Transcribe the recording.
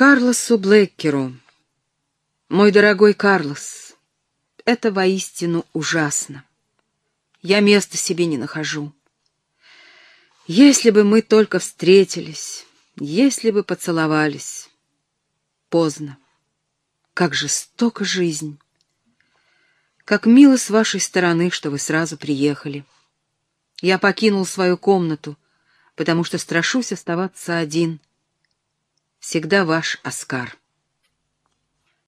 Карлосу Блэккеру. Мой дорогой Карлос, это воистину ужасно. Я места себе не нахожу. Если бы мы только встретились, если бы поцеловались. Поздно. Как жестока жизнь. Как мило с вашей стороны, что вы сразу приехали. Я покинул свою комнату, потому что страшусь оставаться один. Всегда ваш Оскар.